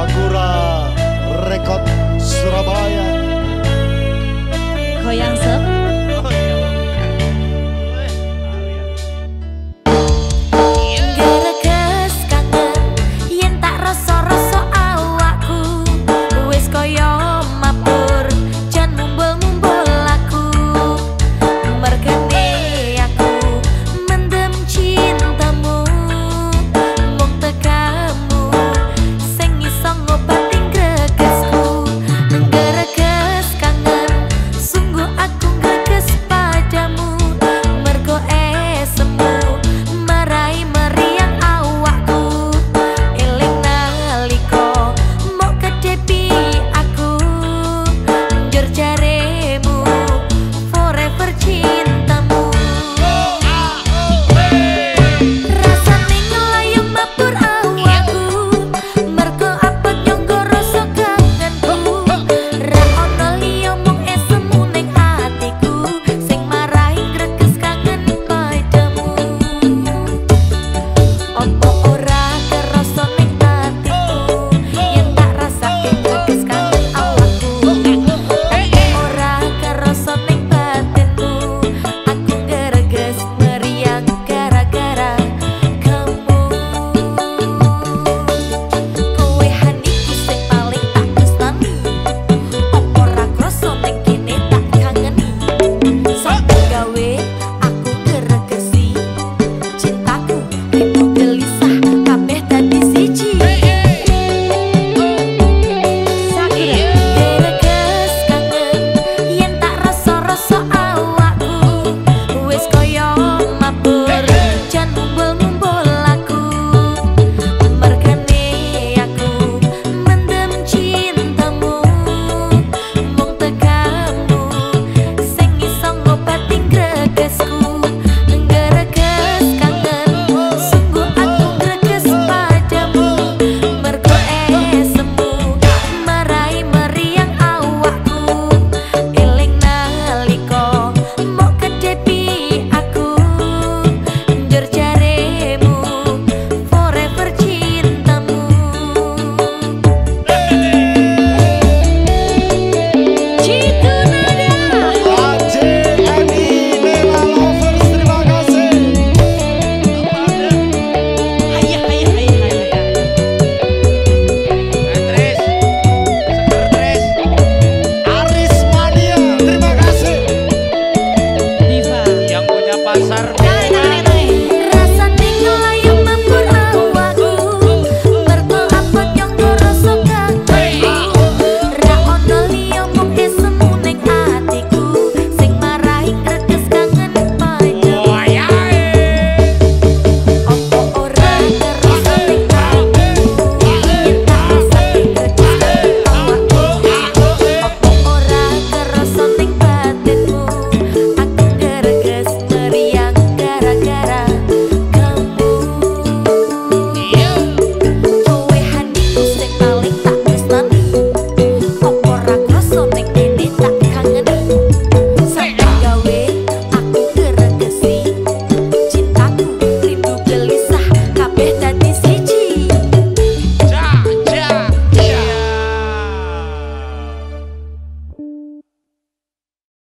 Sakura Record Surabaya.